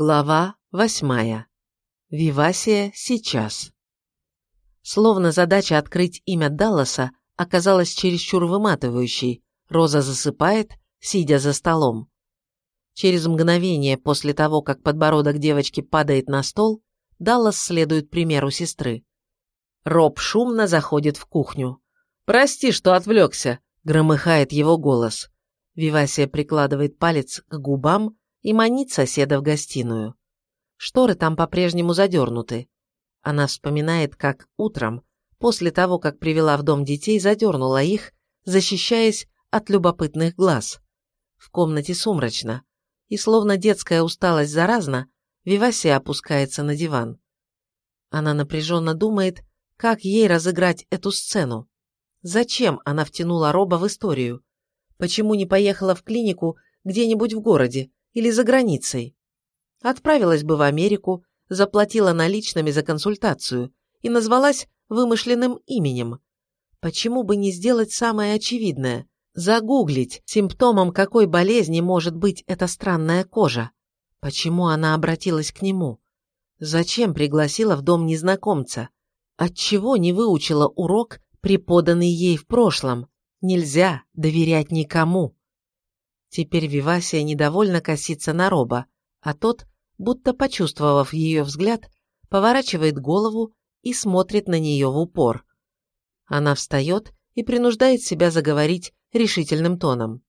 Глава восьмая. Вивасия сейчас. Словно задача открыть имя Далласа оказалась чересчур выматывающей, Роза засыпает, сидя за столом. Через мгновение после того, как подбородок девочки падает на стол, Даллас следует примеру сестры. Роб шумно заходит в кухню. «Прости, что отвлекся», — громыхает его голос. Вивасия прикладывает палец к губам, и манит соседа в гостиную. Шторы там по-прежнему задернуты. Она вспоминает, как утром, после того, как привела в дом детей, задернула их, защищаясь от любопытных глаз. В комнате сумрачно, и словно детская усталость заразна, Вивасия опускается на диван. Она напряженно думает, как ей разыграть эту сцену. Зачем она втянула Роба в историю? Почему не поехала в клинику где-нибудь в городе, или за границей. Отправилась бы в Америку, заплатила наличными за консультацию и назвалась вымышленным именем. Почему бы не сделать самое очевидное? Загуглить, симптомом какой болезни может быть эта странная кожа. Почему она обратилась к нему? Зачем пригласила в дом незнакомца? Отчего не выучила урок, преподанный ей в прошлом? Нельзя доверять никому. Теперь Вивасия недовольно косится на Роба, а тот, будто почувствовав ее взгляд, поворачивает голову и смотрит на нее в упор. Она встает и принуждает себя заговорить решительным тоном.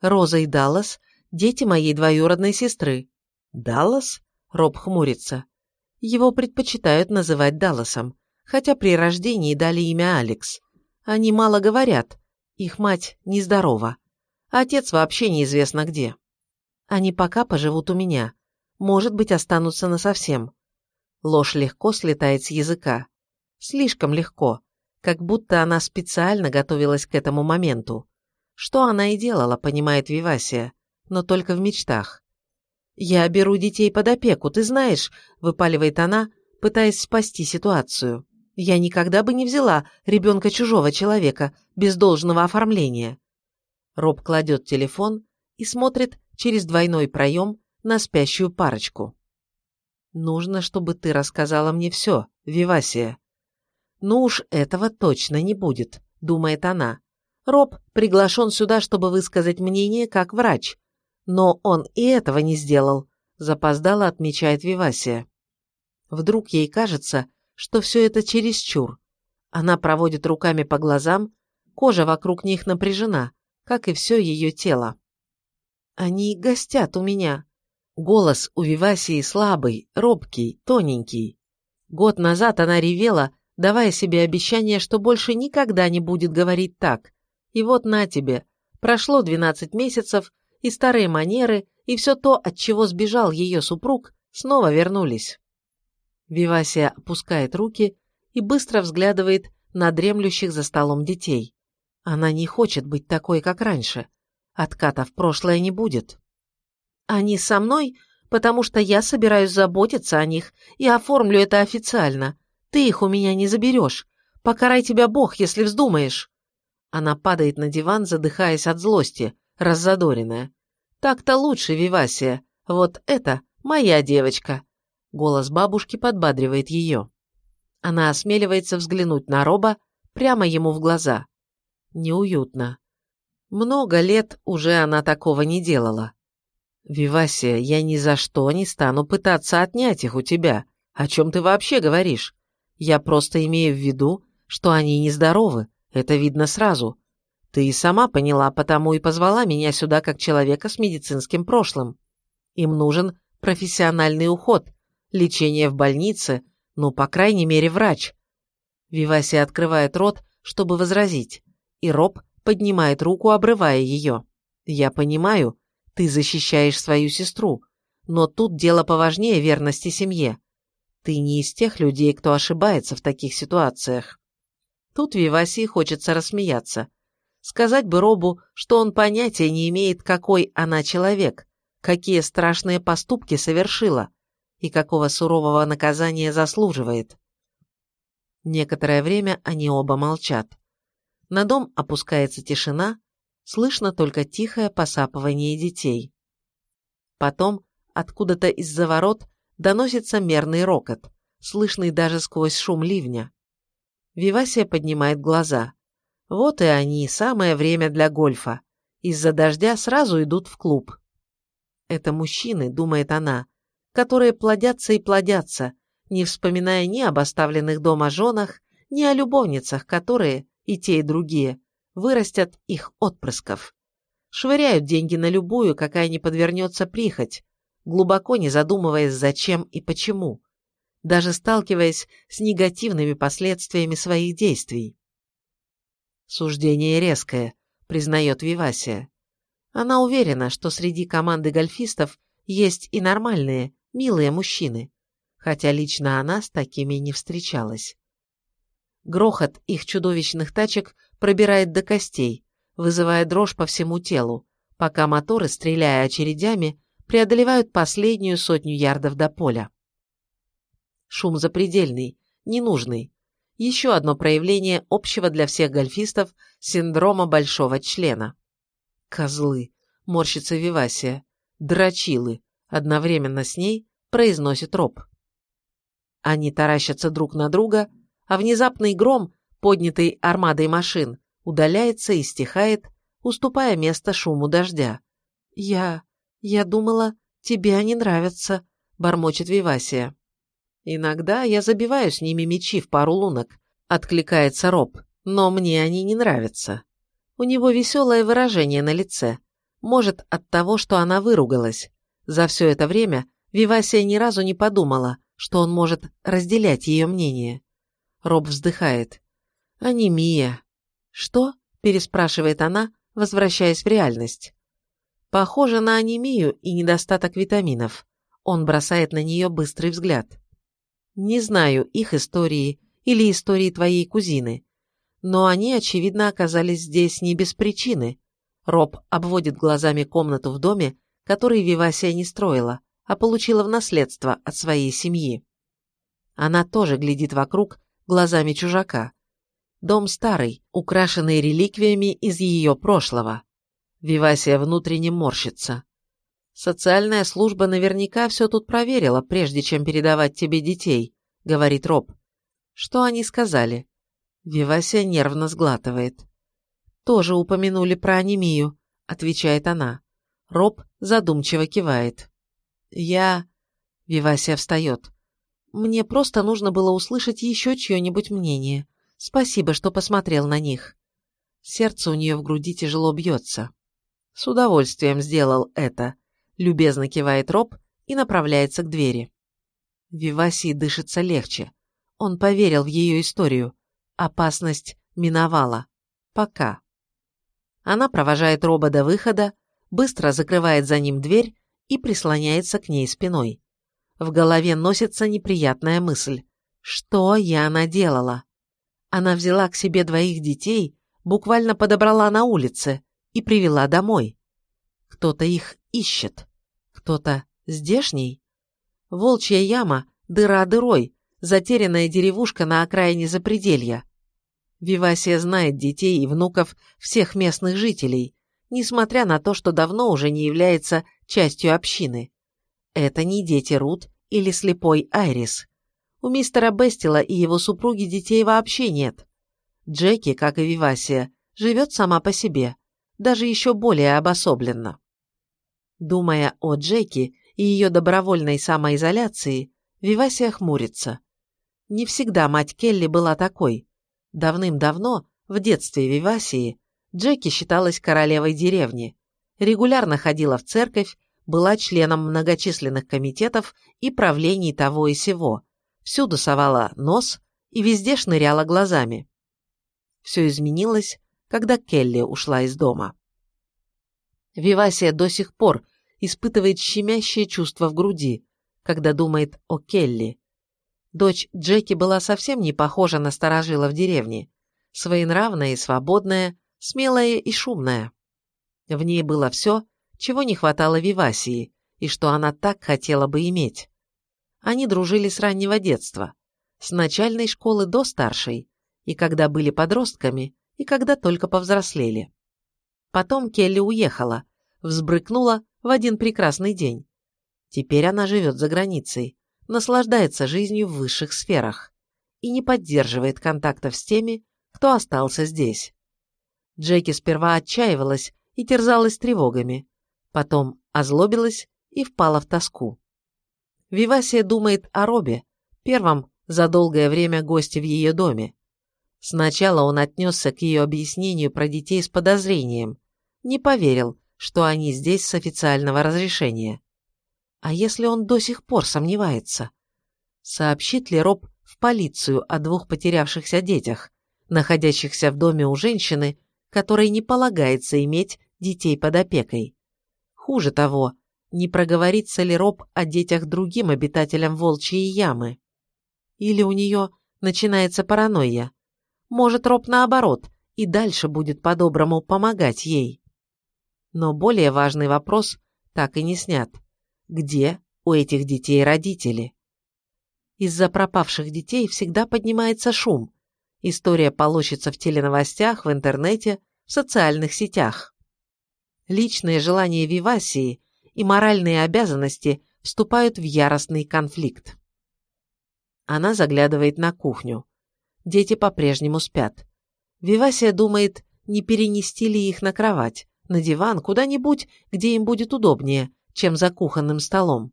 «Роза и Даллас – дети моей двоюродной сестры». «Даллас?» – Роб хмурится. Его предпочитают называть Далласом, хотя при рождении дали имя Алекс. Они мало говорят, их мать нездорова отец вообще неизвестно где. Они пока поживут у меня. Может быть, останутся насовсем. Ложь легко слетает с языка. Слишком легко, как будто она специально готовилась к этому моменту. Что она и делала, понимает Вивасия, но только в мечтах. «Я беру детей под опеку, ты знаешь», — выпаливает она, пытаясь спасти ситуацию. «Я никогда бы не взяла ребенка чужого человека без должного оформления. Роб кладет телефон и смотрит через двойной проем на спящую парочку. «Нужно, чтобы ты рассказала мне все, Вивасия». «Ну уж этого точно не будет», — думает она. «Роб приглашен сюда, чтобы высказать мнение как врач. Но он и этого не сделал», — запоздало отмечает Вивасия. Вдруг ей кажется, что все это чересчур. Она проводит руками по глазам, кожа вокруг них напряжена, как и все ее тело. «Они гостят у меня». Голос у Вивасии слабый, робкий, тоненький. Год назад она ревела, давая себе обещание, что больше никогда не будет говорить так. И вот на тебе. Прошло 12 месяцев, и старые манеры, и все то, от чего сбежал ее супруг, снова вернулись. Вивасия опускает руки и быстро взглядывает на дремлющих за столом детей. Она не хочет быть такой, как раньше. Отката в прошлое не будет. Они со мной, потому что я собираюсь заботиться о них и оформлю это официально. Ты их у меня не заберешь. Покарай тебя Бог, если вздумаешь. Она падает на диван, задыхаясь от злости, раззадоренная. Так-то лучше, Вивасия. Вот это моя девочка. Голос бабушки подбадривает ее. Она осмеливается взглянуть на Роба прямо ему в глаза неуютно. Много лет уже она такого не делала. «Вивасия, я ни за что не стану пытаться отнять их у тебя. О чем ты вообще говоришь? Я просто имею в виду, что они нездоровы, это видно сразу. Ты и сама поняла, потому и позвала меня сюда как человека с медицинским прошлым. Им нужен профессиональный уход, лечение в больнице, ну, по крайней мере, врач». Вивасия открывает рот, чтобы возразить и Роб поднимает руку, обрывая ее. «Я понимаю, ты защищаешь свою сестру, но тут дело поважнее верности семье. Ты не из тех людей, кто ошибается в таких ситуациях». Тут Вивасии хочется рассмеяться. Сказать бы Робу, что он понятия не имеет, какой она человек, какие страшные поступки совершила и какого сурового наказания заслуживает. Некоторое время они оба молчат. На дом опускается тишина, слышно только тихое посапывание детей. Потом откуда-то из-за ворот доносится мерный рокот, слышный даже сквозь шум ливня. Вивасия поднимает глаза. Вот и они, самое время для гольфа. Из-за дождя сразу идут в клуб. Это мужчины, думает она, которые плодятся и плодятся, не вспоминая ни об оставленных дома женах, ни о любовницах, которые, и те, и другие, вырастят их отпрысков. Швыряют деньги на любую, какая не подвернется прихоть, глубоко не задумываясь, зачем и почему, даже сталкиваясь с негативными последствиями своих действий. Суждение резкое, признает Вивасия. Она уверена, что среди команды гольфистов есть и нормальные, милые мужчины, хотя лично она с такими не встречалась. Грохот их чудовищных тачек пробирает до костей, вызывая дрожь по всему телу, пока моторы, стреляя очередями, преодолевают последнюю сотню ярдов до поля. Шум запредельный, ненужный. Еще одно проявление общего для всех гольфистов синдрома большого члена. «Козлы!» – морщится Вивасия. «Дрочилы!» – одновременно с ней произносит Роб. Они таращатся друг на друга, а внезапный гром, поднятый армадой машин, удаляется и стихает, уступая место шуму дождя. «Я... я думала, тебе они нравятся», — бормочет Вивасия. «Иногда я забиваю с ними мечи в пару лунок», — откликается Роб, «но мне они не нравятся». У него веселое выражение на лице. Может, от того, что она выругалась. За все это время Вивасия ни разу не подумала, что он может разделять ее мнение. Роб вздыхает. «Анемия». «Что?» – переспрашивает она, возвращаясь в реальность. «Похоже на анемию и недостаток витаминов». Он бросает на нее быстрый взгляд. «Не знаю их истории или истории твоей кузины, но они, очевидно, оказались здесь не без причины». Роб обводит глазами комнату в доме, который Вивасия не строила, а получила в наследство от своей семьи. Она тоже глядит вокруг, глазами чужака. Дом старый, украшенный реликвиями из ее прошлого. Вивасия внутренне морщится. «Социальная служба наверняка все тут проверила, прежде чем передавать тебе детей», — говорит Роб. «Что они сказали?» Вивасия нервно сглатывает. «Тоже упомянули про анемию», — отвечает она. Роб задумчиво кивает. «Я...» Вивасия встает. Мне просто нужно было услышать еще чье-нибудь мнение. Спасибо, что посмотрел на них. Сердце у нее в груди тяжело бьется. С удовольствием сделал это. Любезно кивает Роб и направляется к двери. Вивасии дышится легче. Он поверил в ее историю. Опасность миновала. Пока. Она провожает Роба до выхода, быстро закрывает за ним дверь и прислоняется к ней спиной. В голове носится неприятная мысль. Что я наделала? Она взяла к себе двоих детей, буквально подобрала на улице и привела домой. Кто-то их ищет. Кто-то здешний? Волчья яма, дыра дырой, затерянная деревушка на окраине запределья. Вивасия знает детей и внуков всех местных жителей, несмотря на то, что давно уже не является частью общины. Это не дети Рут или слепой Айрис. У мистера Бестила и его супруги детей вообще нет. Джеки, как и Вивасия, живет сама по себе, даже еще более обособленно. Думая о Джеки и ее добровольной самоизоляции, Вивасия хмурится. Не всегда мать Келли была такой. Давным-давно, в детстве Вивасии, Джеки считалась королевой деревни, регулярно ходила в церковь была членом многочисленных комитетов и правлений того и сего, всюду совала нос и везде шныряла глазами. Все изменилось, когда Келли ушла из дома. Вивасия до сих пор испытывает щемящее чувство в груди, когда думает о Келли. Дочь Джеки была совсем не похожа на старожила в деревне, своенравная и свободная, смелая и шумная. В ней было все, чего не хватало Вивасии и что она так хотела бы иметь. Они дружили с раннего детства, с начальной школы до старшей, и когда были подростками, и когда только повзрослели. Потом Келли уехала, взбрыкнула в один прекрасный день. Теперь она живет за границей, наслаждается жизнью в высших сферах и не поддерживает контактов с теми, кто остался здесь. Джеки сперва отчаивалась и терзалась тревогами, потом озлобилась и впала в тоску. Вивасия думает о Робе, первом за долгое время госте в ее доме. Сначала он отнесся к ее объяснению про детей с подозрением, не поверил, что они здесь с официального разрешения. А если он до сих пор сомневается? Сообщит ли Роб в полицию о двух потерявшихся детях, находящихся в доме у женщины, которой не полагается иметь детей под опекой? Хуже того, не проговорится ли Роб о детях другим обитателям волчьей ямы? Или у нее начинается паранойя? Может, Роб наоборот, и дальше будет по-доброму помогать ей? Но более важный вопрос так и не снят. Где у этих детей родители? Из-за пропавших детей всегда поднимается шум. История полощется в теленовостях, в интернете, в социальных сетях. Личные желания Вивасии и моральные обязанности вступают в яростный конфликт. Она заглядывает на кухню. Дети по-прежнему спят. Вивасия думает, не перенести ли их на кровать, на диван, куда-нибудь, где им будет удобнее, чем за кухонным столом.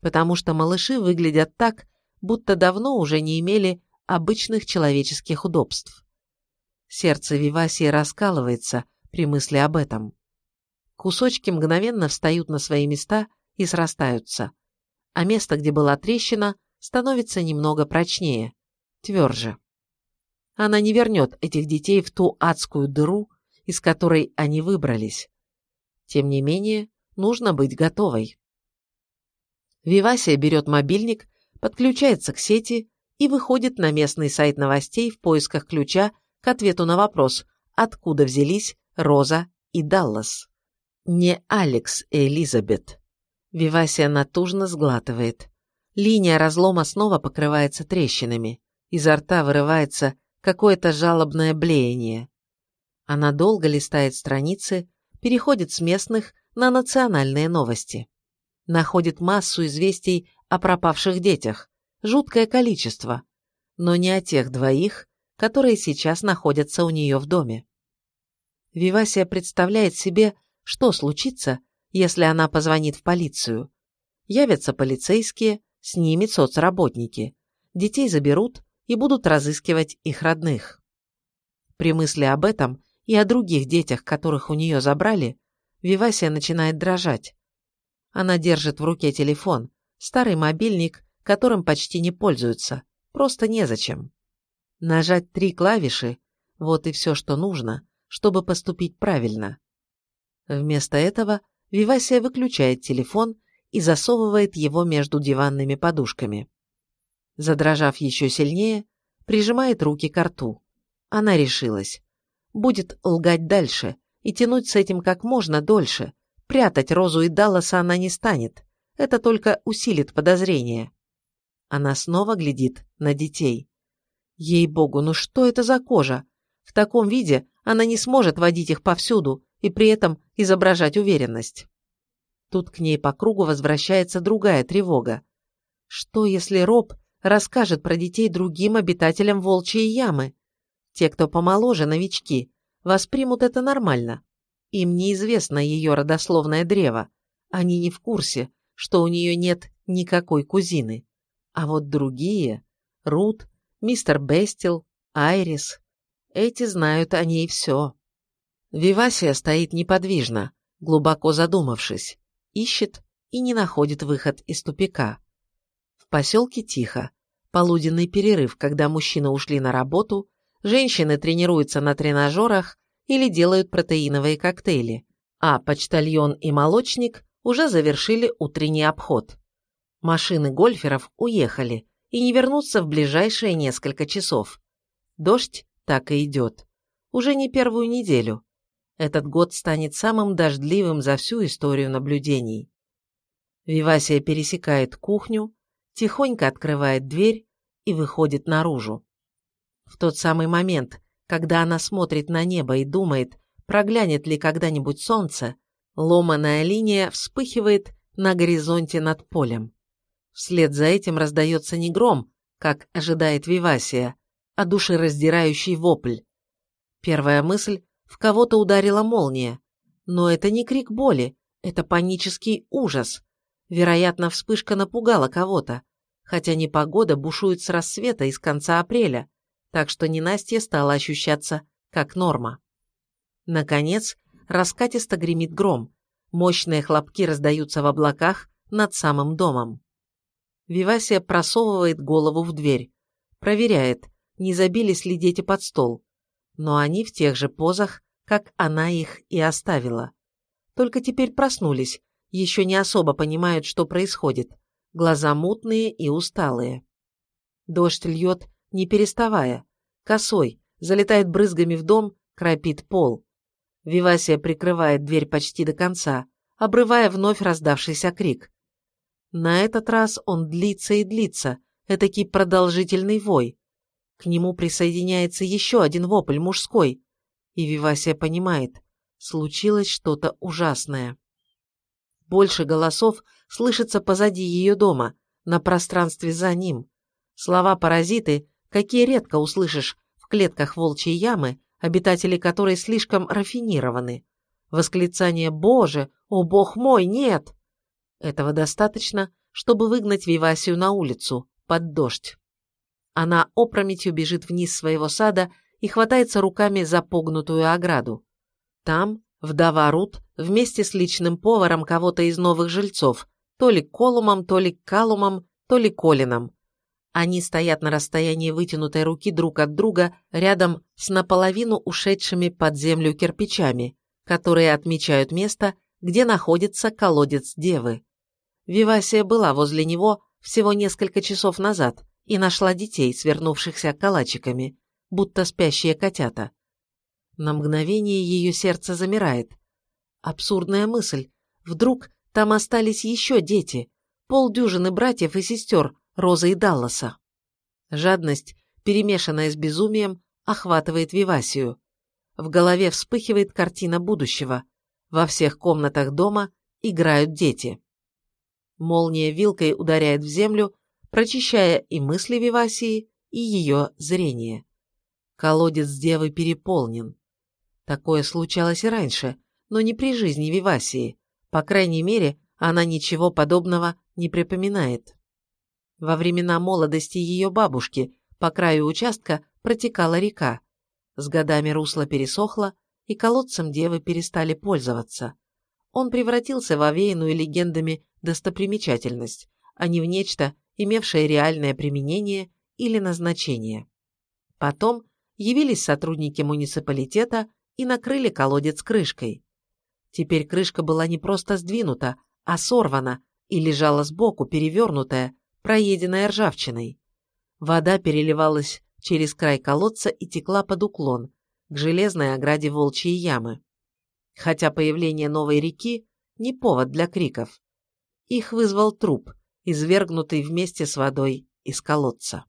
Потому что малыши выглядят так, будто давно уже не имели обычных человеческих удобств. Сердце Вивасии раскалывается при мысли об этом. Кусочки мгновенно встают на свои места и срастаются, а место, где была трещина, становится немного прочнее, тверже. Она не вернет этих детей в ту адскую дыру, из которой они выбрались. Тем не менее, нужно быть готовой. Вивасия берет мобильник подключается к сети и выходит на местный сайт новостей в поисках ключа к ответу на вопрос, откуда взялись Роза и Даллас. Не Алекс и Элизабет. Вивасия натужно сглатывает. Линия разлома снова покрывается трещинами. Изо рта вырывается какое-то жалобное блеяние. Она долго листает страницы, переходит с местных на национальные новости. Находит массу известий о пропавших детях, жуткое количество, но не о тех двоих, которые сейчас находятся у нее в доме. Вивасия представляет себе, что случится, если она позвонит в полицию. Явятся полицейские, снимет соцработники. Детей заберут и будут разыскивать их родных. При мысли об этом и о других детях, которых у нее забрали, Вивасия начинает дрожать. Она держит в руке телефон, Старый мобильник, которым почти не пользуются, просто незачем. Нажать три клавиши – вот и все, что нужно, чтобы поступить правильно. Вместо этого Вивасия выключает телефон и засовывает его между диванными подушками. Задрожав еще сильнее, прижимает руки к рту. Она решилась. Будет лгать дальше и тянуть с этим как можно дольше. Прятать Розу и Далласа она не станет это только усилит подозрение. Она снова глядит на детей. Ей-богу, ну что это за кожа? В таком виде она не сможет водить их повсюду и при этом изображать уверенность. Тут к ней по кругу возвращается другая тревога. Что, если Роб расскажет про детей другим обитателям волчьей ямы? Те, кто помоложе, новички, воспримут это нормально. Им неизвестно ее родословное древо. Они не в курсе, что у нее нет никакой кузины. А вот другие — Рут, мистер Бестил, Айрис — эти знают о ней все. Вивасия стоит неподвижно, глубоко задумавшись, ищет и не находит выход из тупика. В поселке тихо, полуденный перерыв, когда мужчины ушли на работу, женщины тренируются на тренажерах или делают протеиновые коктейли, а почтальон и молочник уже завершили утренний обход. Машины гольферов уехали и не вернутся в ближайшие несколько часов. Дождь так и идет. Уже не первую неделю. Этот год станет самым дождливым за всю историю наблюдений. Вивасия пересекает кухню, тихонько открывает дверь и выходит наружу. В тот самый момент, когда она смотрит на небо и думает, проглянет ли когда-нибудь солнце, Ломаная линия вспыхивает на горизонте над полем. Вслед за этим раздается не гром, как ожидает Вивасия, а душераздирающий вопль. Первая мысль – в кого-то ударила молния. Но это не крик боли, это панический ужас. Вероятно, вспышка напугала кого-то, хотя непогода бушует с рассвета и с конца апреля, так что ненастье стало ощущаться как норма. Наконец, раскатисто гремит гром, мощные хлопки раздаются в облаках над самым домом. Вивасия просовывает голову в дверь, проверяет, не забились ли дети под стол, но они в тех же позах, как она их и оставила. Только теперь проснулись, еще не особо понимают, что происходит. Глаза мутные и усталые. Дождь льет, не переставая. Косой, залетает брызгами в дом, крапит пол. Вивасия прикрывает дверь почти до конца, обрывая вновь раздавшийся крик. На этот раз он длится и длится, этакий продолжительный вой. К нему присоединяется еще один вопль мужской, и Вивасия понимает, случилось что-то ужасное. Больше голосов слышится позади ее дома, на пространстве за ним. Слова-паразиты, какие редко услышишь в клетках волчьей ямы, обитатели которой слишком рафинированы. Восклицание «Боже! О, Бог мой, нет!» Этого достаточно, чтобы выгнать Вивасию на улицу, под дождь. Она опрометью бежит вниз своего сада и хватается руками за погнутую ограду. Там вдова Рут вместе с личным поваром кого-то из новых жильцов, то ли Колумом, то ли Калумом, то ли Колином. Они стоят на расстоянии вытянутой руки друг от друга рядом с наполовину ушедшими под землю кирпичами, которые отмечают место, где находится колодец Девы. Вивасия была возле него всего несколько часов назад и нашла детей, свернувшихся калачиками, будто спящие котята. На мгновение ее сердце замирает. Абсурдная мысль. Вдруг там остались еще дети, полдюжины братьев и сестер Розы и Далласа. Жадность, перемешанная с безумием, охватывает Вивасию. В голове вспыхивает картина будущего. Во всех комнатах дома играют дети. Молния вилкой ударяет в землю, прочищая и мысли Вивасии, и ее зрение. Колодец девы переполнен. Такое случалось и раньше, но не при жизни Вивасии. По крайней мере, она ничего подобного не припоминает. Во времена молодости ее бабушки по краю участка протекала река. С годами русло пересохло, и колодцем девы перестали пользоваться. Он превратился в овеянную легендами достопримечательность, а не в нечто, имевшее реальное применение или назначение. Потом явились сотрудники муниципалитета и накрыли колодец крышкой. Теперь крышка была не просто сдвинута, а сорвана и лежала сбоку, перевернутая, проеденная ржавчиной. Вода переливалась через край колодца и текла под уклон, к железной ограде волчьей ямы. Хотя появление новой реки не повод для криков. Их вызвал труп, извергнутый вместе с водой из колодца.